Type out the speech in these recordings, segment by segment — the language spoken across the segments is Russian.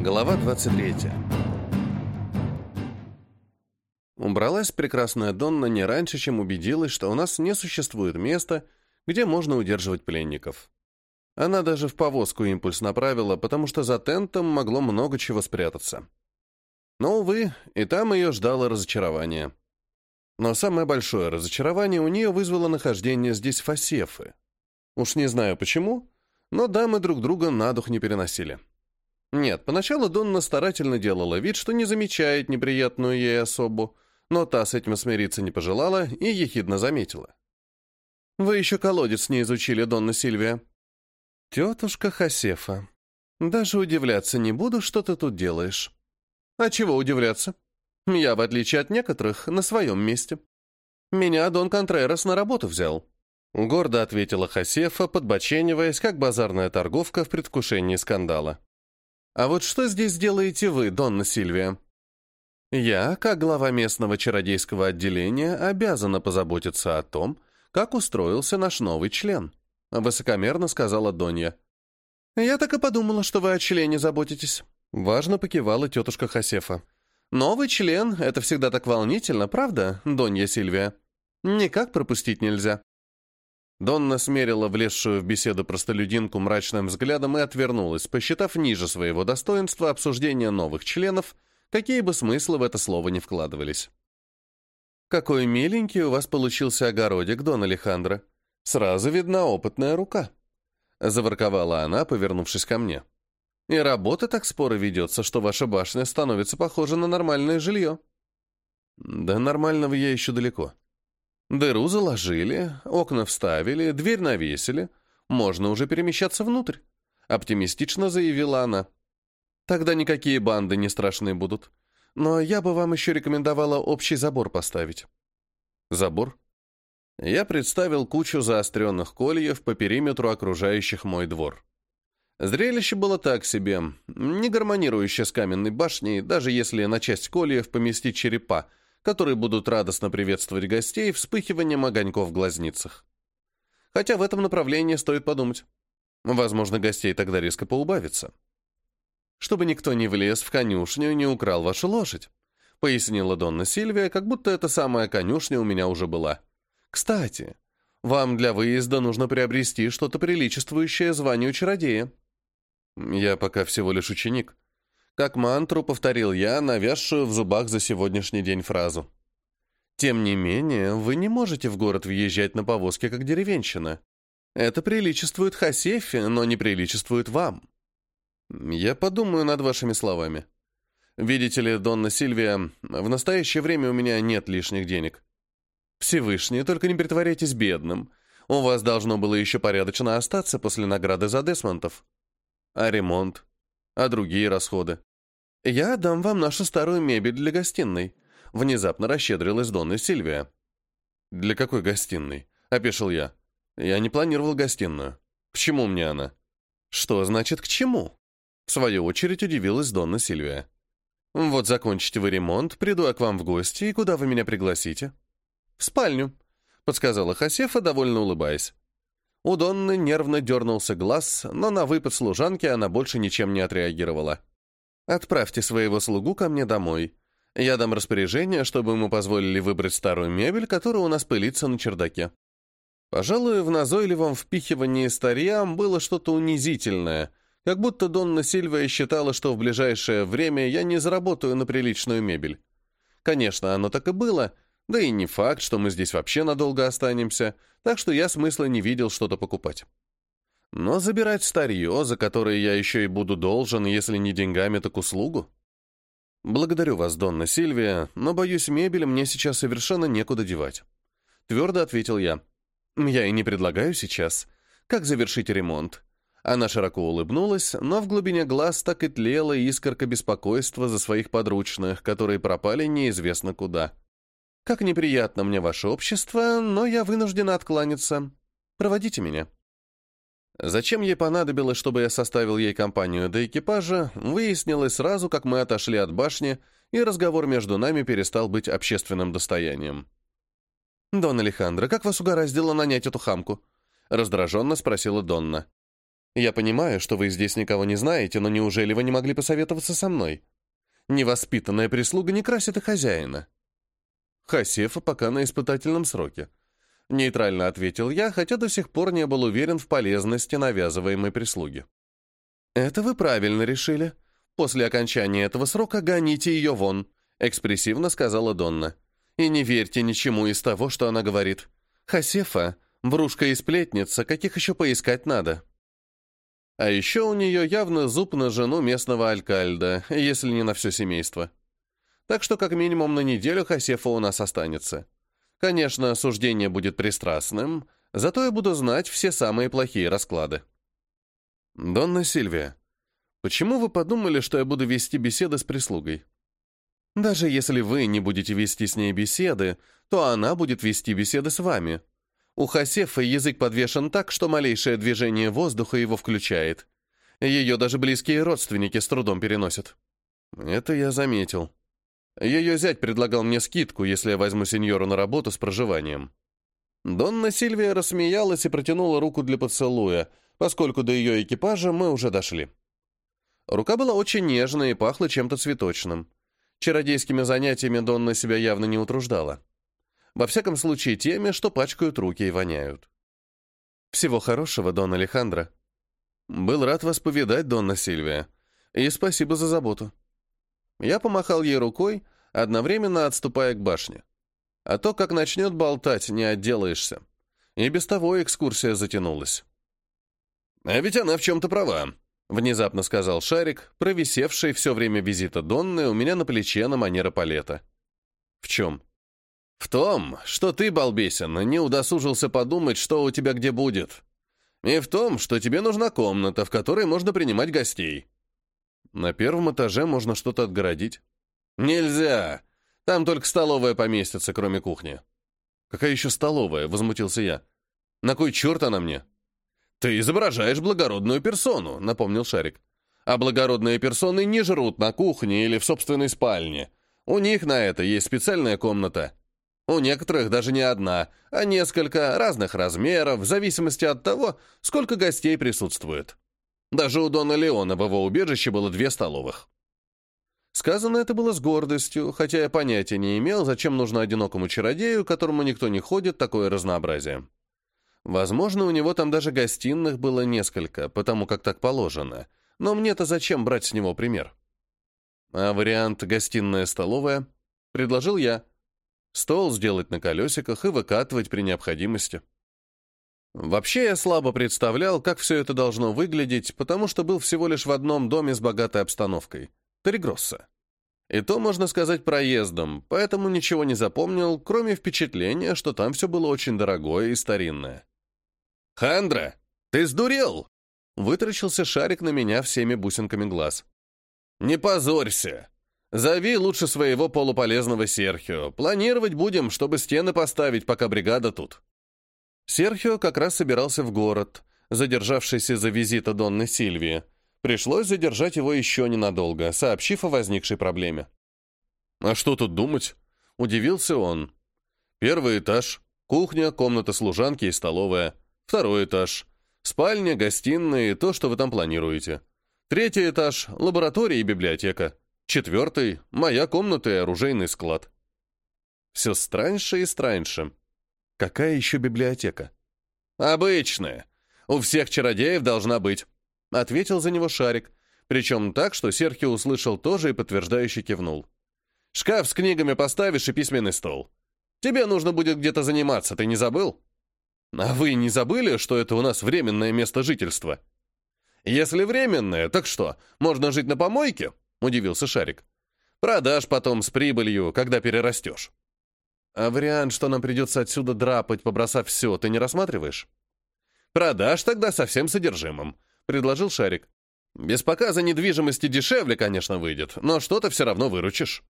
Глава 23. Убралась прекрасная Донна не раньше, чем убедилась, что у нас не существует места, где можно удерживать пленников. Она даже в повозку импульс направила, потому что за тентом могло много чего спрятаться. Но, увы, и там ее ждало разочарование. Но самое большое разочарование у нее вызвало нахождение здесь Фасефы. Уж не знаю почему, но дамы друг друга на дух не переносили. Нет, поначалу Донна старательно делала вид, что не замечает неприятную ей особу, но та с этим смириться не пожелала и ехидно заметила. «Вы еще колодец не изучили, Донна Сильвия». «Тетушка Хасефа, даже удивляться не буду, что ты тут делаешь». «А чего удивляться? Я, в отличие от некоторых, на своем месте. Меня Дон Контрерас на работу взял». Гордо ответила Хасефа, подбочениваясь, как базарная торговка в предвкушении скандала. «А вот что здесь делаете вы, Донна Сильвия?» «Я, как глава местного чародейского отделения, обязана позаботиться о том, как устроился наш новый член», — высокомерно сказала Донья. «Я так и подумала, что вы о члене заботитесь», — важно покивала тетушка Хасефа. «Новый член — это всегда так волнительно, правда, Донья Сильвия? Никак пропустить нельзя». Донна смерила влезшую в беседу простолюдинку мрачным взглядом и отвернулась, посчитав ниже своего достоинства обсуждение новых членов, какие бы смыслы в это слово не вкладывались. «Какой миленький у вас получился огородик, Дон Алехандро. Сразу видна опытная рука», — заворковала она, повернувшись ко мне. «И работа так споро ведется, что ваша башня становится похожа на нормальное жилье». «Да нормального я еще далеко», Дыру заложили, окна вставили, дверь навесили. Можно уже перемещаться внутрь», — оптимистично заявила она. «Тогда никакие банды не страшные будут. Но я бы вам еще рекомендовала общий забор поставить». «Забор?» Я представил кучу заостренных кольев по периметру окружающих мой двор. Зрелище было так себе, не гармонирующее с каменной башней, даже если на часть кольев поместить черепа — которые будут радостно приветствовать гостей вспыхиванием огоньков в глазницах. Хотя в этом направлении стоит подумать. Возможно, гостей тогда резко поубавится. Чтобы никто не влез в конюшню и не украл вашу лошадь, пояснила Донна Сильвия, как будто эта самая конюшня у меня уже была. Кстати, вам для выезда нужно приобрести что-то приличествующее званию чародея. Я пока всего лишь ученик, как мантру повторил я, навязшую в зубах за сегодняшний день фразу. Тем не менее, вы не можете в город въезжать на повозке, как деревенщина. Это приличествует Хасефе, но не приличествует вам. Я подумаю над вашими словами. Видите ли, Донна Сильвия, в настоящее время у меня нет лишних денег. Всевышний, только не притворяйтесь бедным. У вас должно было еще порядочно остаться после награды за Десмонтов. А ремонт? А другие расходы? «Я дам вам нашу старую мебель для гостиной», — внезапно расщедрилась Донна Сильвия. «Для какой гостиной?» — опешил я. «Я не планировал гостиную. К чему мне она?» «Что значит «к чему»?» В свою очередь удивилась Донна Сильвия. «Вот закончите вы ремонт, приду я к вам в гости, и куда вы меня пригласите?» «В спальню», — подсказала Хасефа, довольно улыбаясь. У Донны нервно дернулся глаз, но на выпад служанки она больше ничем не отреагировала. Отправьте своего слугу ко мне домой. Я дам распоряжение, чтобы ему позволили выбрать старую мебель, которая у нас пылится на чердаке. Пожалуй, в назойливом впихивании старья было что-то унизительное, как будто Донна Сильвия считала, что в ближайшее время я не заработаю на приличную мебель. Конечно, оно так и было, да и не факт, что мы здесь вообще надолго останемся, так что я смысла не видел что-то покупать. Но забирать старье, за которое я еще и буду должен, если не деньгами, так услугу? Благодарю вас, Донна Сильвия, но, боюсь, мебель мне сейчас совершенно некуда девать. Твердо ответил я. Я и не предлагаю сейчас. Как завершить ремонт? Она широко улыбнулась, но в глубине глаз так и тлела искорка беспокойства за своих подручных, которые пропали неизвестно куда. Как неприятно мне ваше общество, но я вынуждена откланяться. Проводите меня. Зачем ей понадобилось, чтобы я составил ей компанию до экипажа, выяснилось сразу, как мы отошли от башни, и разговор между нами перестал быть общественным достоянием. «Дон Алехандро, как вас угораздило нанять эту хамку?» — раздраженно спросила Донна. Я понимаю, что вы здесь никого не знаете, но неужели вы не могли посоветоваться со мной? Невоспитанная прислуга не красит и хозяина. Хасефа пока на испытательном сроке. Нейтрально ответил я, хотя до сих пор не был уверен в полезности навязываемой прислуги. «Это вы правильно решили. После окончания этого срока гоните ее вон», — экспрессивно сказала Донна. «И не верьте ничему из того, что она говорит. Хасефа — врушка и сплетница, каких еще поискать надо». А еще у нее явно зуб на жену местного алькальда, если не на все семейство. Так что как минимум на неделю Хасефа у нас останется. Конечно, суждение будет пристрастным, зато я буду знать все самые плохие расклады. «Донна Сильвия, почему вы подумали, что я буду вести беседы с прислугой? Даже если вы не будете вести с ней беседы, то она будет вести беседы с вами. У Хасефа язык подвешен так, что малейшее движение воздуха его включает. Ее даже близкие родственники с трудом переносят. Это я заметил. Ее зять предлагал мне скидку, если я возьму сеньору на работу с проживанием. Донна Сильвия рассмеялась и протянула руку для поцелуя, поскольку до ее экипажа мы уже дошли. Рука была очень нежная и пахла чем-то цветочным. Чародейскими занятиями Донна себя явно не утруждала. Во всяком случае, теми, что пачкают руки и воняют. Всего хорошего, Дон Алехандро. Был рад вас повидать, Донна Сильвия. И спасибо за заботу. Я помахал ей рукой, одновременно отступая к башне. А то, как начнет болтать, не отделаешься. И без того экскурсия затянулась. «А ведь она в чем-то права», — внезапно сказал Шарик, провисевший все время визита Донны у меня на плече на манера палета. «В чем?» «В том, что ты, балбесин, не удосужился подумать, что у тебя где будет. И в том, что тебе нужна комната, в которой можно принимать гостей». «На первом этаже можно что-то отгородить». «Нельзя! Там только столовая поместится, кроме кухни». «Какая еще столовая?» — возмутился я. «На кой черт она мне?» «Ты изображаешь благородную персону», — напомнил Шарик. «А благородные персоны не жрут на кухне или в собственной спальне. У них на это есть специальная комната. У некоторых даже не одна, а несколько разных размеров, в зависимости от того, сколько гостей присутствует. Даже у Дона Леона в его убежище было две столовых». Сказано это было с гордостью, хотя я понятия не имел, зачем нужно одинокому чародею, которому никто не ходит, такое разнообразие. Возможно, у него там даже гостиных было несколько, потому как так положено. Но мне-то зачем брать с него пример? А вариант «гостиная-столовая» предложил я. Стол сделать на колесиках и выкатывать при необходимости. Вообще я слабо представлял, как все это должно выглядеть, потому что был всего лишь в одном доме с богатой обстановкой — Тригросса. И то, можно сказать, проездом, поэтому ничего не запомнил, кроме впечатления, что там все было очень дорогое и старинное. «Хандра, ты сдурел?» Вытрачился шарик на меня всеми бусинками глаз. «Не позорься. Зови лучше своего полуполезного Серхио. Планировать будем, чтобы стены поставить, пока бригада тут». Серхио как раз собирался в город, задержавшийся за визита Донны Сильвии. Пришлось задержать его еще ненадолго, сообщив о возникшей проблеме. «А что тут думать?» — удивился он. «Первый этаж, кухня, комната служанки и столовая». Второй этаж. Спальня, гостиная и то, что вы там планируете. Третий этаж — лаборатория и библиотека. Четвертый — моя комната и оружейный склад. Все страньше и страньше. Какая еще библиотека? Обычная. У всех чародеев должна быть. Ответил за него Шарик. Причем так, что Серхи услышал тоже и подтверждающе кивнул. Шкаф с книгами поставишь и письменный стол. Тебе нужно будет где-то заниматься, ты не забыл? А вы не забыли, что это у нас временное место жительства? Если временное, так что, можно жить на помойке? Удивился Шарик. Продашь потом с прибылью, когда перерастешь. А вариант, что нам придется отсюда драпать, побросав все, ты не рассматриваешь? Продашь тогда со всем содержимым, предложил Шарик. Без показа недвижимости дешевле, конечно, выйдет, но что-то все равно выручишь.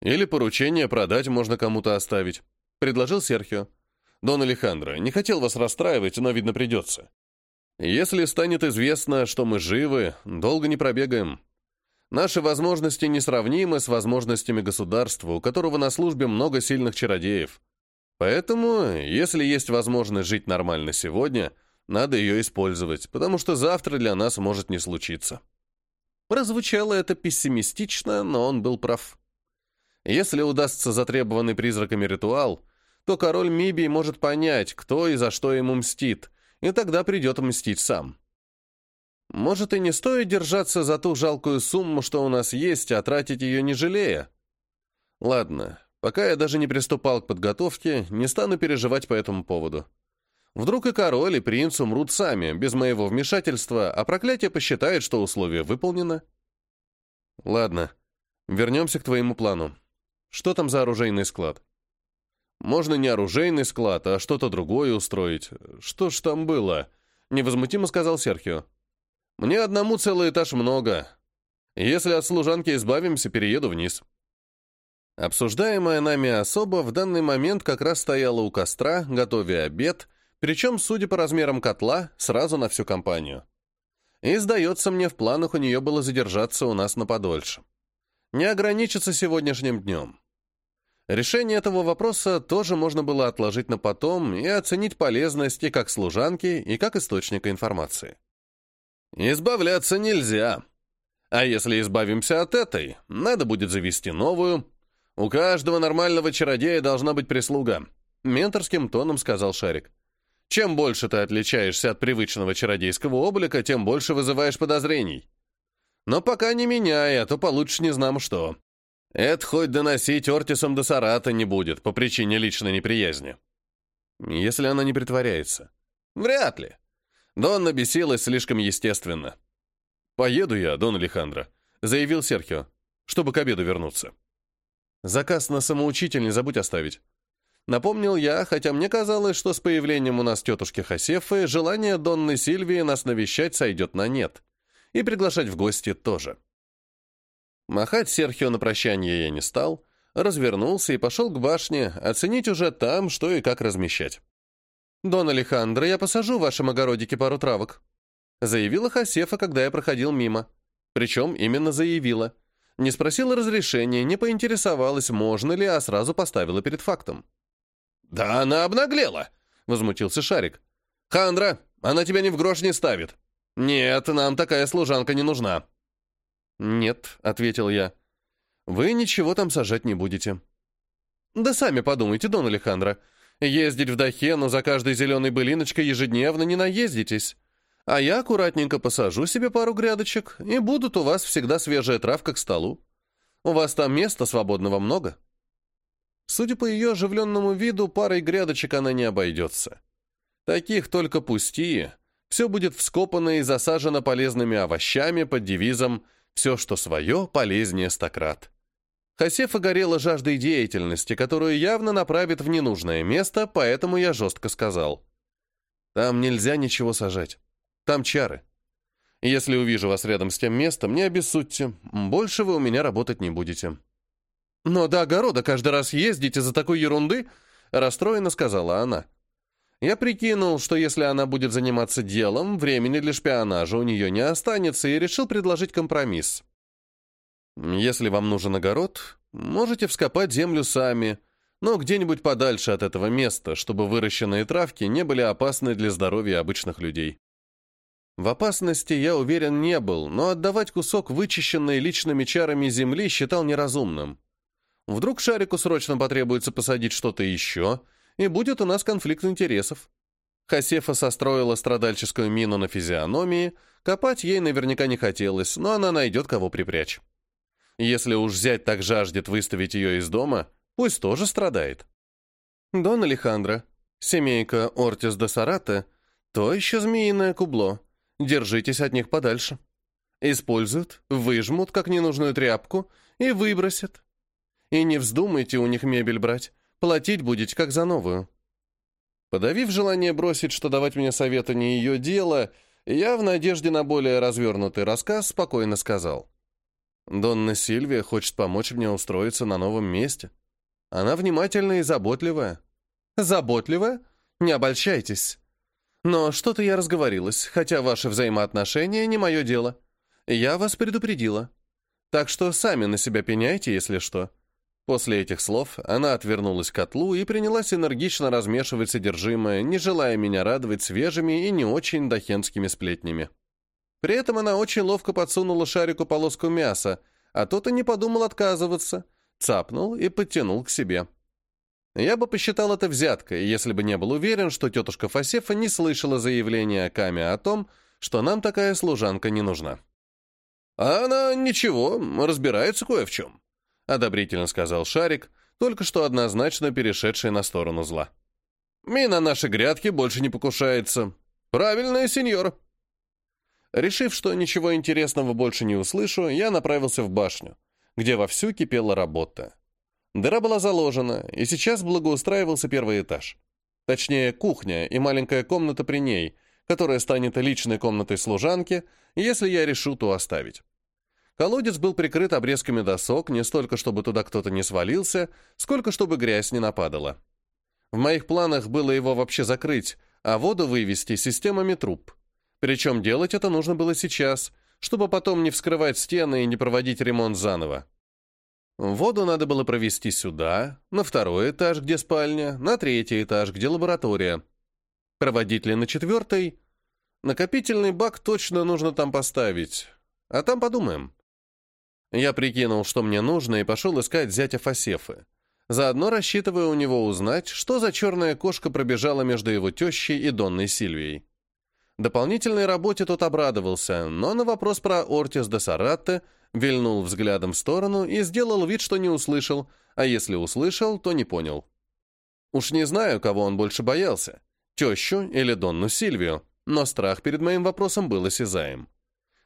Или поручение продать можно кому-то оставить, предложил Серхио. Дон Алехандро, не хотел вас расстраивать, но, видно, придется. Если станет известно, что мы живы, долго не пробегаем. Наши возможности несравнимы с возможностями государства, у которого на службе много сильных чародеев. Поэтому, если есть возможность жить нормально сегодня, Надо ее использовать, потому что завтра для нас может не случиться. Прозвучало это пессимистично, но он был прав. Если удастся затребованный призраками ритуал, то король Мибий может понять, кто и за что ему мстит, и тогда придет мстить сам. Может, и не стоит держаться за ту жалкую сумму, что у нас есть, а тратить ее не жалея? Ладно, пока я даже не приступал к подготовке, не стану переживать по этому поводу. Вдруг и король, и принц умрут сами, без моего вмешательства, а проклятие посчитает, что условие выполнено. Ладно, вернемся к твоему плану. Что там за оружейный склад? Можно не оружейный склад, а что-то другое устроить. Что ж там было? Невозмутимо сказал Серхио. Мне одному целый этаж много. Если от служанки избавимся, перееду вниз. Обсуждаемая нами особа в данный момент как раз стояла у костра, готовя обед, причем, судя по размерам котла, сразу на всю компанию. И, сдается мне, в планах у нее было задержаться у нас на подольше. Не ограничиться сегодняшним днем. Решение этого вопроса тоже можно было отложить на потом и оценить полезность и как служанки, и как источника информации. Избавляться нельзя. А если избавимся от этой, надо будет завести новую. У каждого нормального чародея должна быть прислуга, менторским тоном сказал Шарик. Чем больше ты отличаешься от привычного чародейского облика, тем больше вызываешь подозрений. Но пока не меняй, а то получишь не знам что. Это хоть доносить Ортисом до Сарата не будет по причине личной неприязни. Если она не притворяется. Вряд ли. Донна бесилась слишком естественно. «Поеду я, Дон Алехандро», — заявил Серхио, чтобы к обеду вернуться. «Заказ на самоучитель не забудь оставить». Напомнил я, хотя мне казалось, что с появлением у нас тетушки Хасефы желание Донны Сильвии нас навещать сойдет на нет. И приглашать в гости тоже. Махать Серхио на прощание я не стал, развернулся и пошел к башне, оценить уже там, что и как размещать. «Дон Алехандро, я посажу в вашем огородике пару травок», заявила Хасефа, когда я проходил мимо. Причем именно заявила. Не спросила разрешения, не поинтересовалась, можно ли, а сразу поставила перед фактом. «Да она обнаглела!» — возмутился Шарик. «Хандра, она тебя ни в грош не ставит. Нет, нам такая служанка не нужна». «Нет», — ответил я. «Вы ничего там сажать не будете». «Да сами подумайте, Дон Алехандро. Ездить в Дахену за каждой зеленой былиночкой ежедневно не наездитесь. А я аккуратненько посажу себе пару грядочек, и будут у вас всегда свежая травка к столу. У вас там места свободного много». Судя по ее оживленному виду, парой грядочек она не обойдется. Таких только пустие. Все будет вскопано и засажено полезными овощами под девизом «Все, что свое, полезнее стократ». Хасефа горела жаждой деятельности, которую явно направит в ненужное место, поэтому я жестко сказал. «Там нельзя ничего сажать. Там чары. Если увижу вас рядом с тем местом, не обессудьте. Больше вы у меня работать не будете». «Но до огорода каждый раз ездите за такой ерунды?» — расстроенно сказала она. Я прикинул, что если она будет заниматься делом, времени для шпионажа у нее не останется, и решил предложить компромисс. «Если вам нужен огород, можете вскопать землю сами, но где-нибудь подальше от этого места, чтобы выращенные травки не были опасны для здоровья обычных людей». В опасности я уверен не был, но отдавать кусок вычищенной личными чарами земли считал неразумным. Вдруг Шарику срочно потребуется посадить что-то еще, и будет у нас конфликт интересов. Хасефа состроила страдальческую мину на физиономии, копать ей наверняка не хотелось, но она найдет кого припрячь. Если уж взять так жаждет выставить ее из дома, пусть тоже страдает. Дон Алехандро, семейка Ортис де Сарата, то еще змеиное кубло. Держитесь от них подальше. Используют, выжмут, как ненужную тряпку, и выбросят. И не вздумайте у них мебель брать. Платить будете, как за новую». Подавив желание бросить, что давать мне советы не ее дело, я в надежде на более развернутый рассказ спокойно сказал. «Донна Сильвия хочет помочь мне устроиться на новом месте. Она внимательная и заботливая». «Заботливая? Не обольщайтесь. Но что-то я разговорилась, хотя ваши взаимоотношения не мое дело. Я вас предупредила. Так что сами на себя пеняйте, если что. После этих слов она отвернулась к котлу и принялась энергично размешивать содержимое, не желая меня радовать свежими и не очень дохенскими сплетнями. При этом она очень ловко подсунула шарику полоску мяса, а тот и не подумал отказываться, цапнул и подтянул к себе. Я бы посчитал это взяткой, если бы не был уверен, что тетушка Фасефа не слышала заявления Каме о том, что нам такая служанка не нужна. А она ничего, разбирается кое в чем одобрительно сказал Шарик, только что однозначно перешедший на сторону зла. «И на наши грядки больше не покушается. Правильная сеньор!» Решив, что ничего интересного больше не услышу, я направился в башню, где вовсю кипела работа. Дыра была заложена, и сейчас благоустраивался первый этаж. Точнее, кухня и маленькая комната при ней, которая станет личной комнатой служанки, если я решу ту оставить. Колодец был прикрыт обрезками досок не столько, чтобы туда кто-то не свалился, сколько, чтобы грязь не нападала. В моих планах было его вообще закрыть, а воду вывести системами труб. Причем делать это нужно было сейчас, чтобы потом не вскрывать стены и не проводить ремонт заново. Воду надо было провести сюда, на второй этаж, где спальня, на третий этаж, где лаборатория. Проводить ли на четвертый? Накопительный бак точно нужно там поставить, а там подумаем. Я прикинул, что мне нужно, и пошел искать зятя Фасефы. Заодно рассчитывая у него узнать, что за черная кошка пробежала между его тещей и Донной Сильвией. Дополнительной работе тот обрадовался, но на вопрос про Ортис де Саратте вильнул взглядом в сторону и сделал вид, что не услышал, а если услышал, то не понял. Уж не знаю, кого он больше боялся, тещу или Донну Сильвию, но страх перед моим вопросом был осязаем.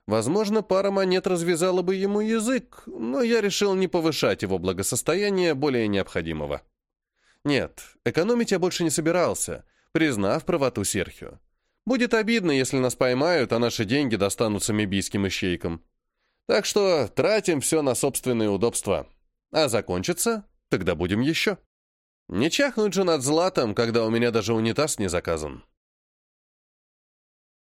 Возможно, пара монет развязала бы ему язык, но я решил не повышать его благосостояние более необходимого. Нет, экономить я больше не собирался, признав правоту Серхио. Будет обидно, если нас поймают, а наши деньги достанутся мебийским ищейкам. Так что тратим все на собственные удобства. А закончится, тогда будем еще. Не чахнуть же над златом, когда у меня даже унитаз не заказан.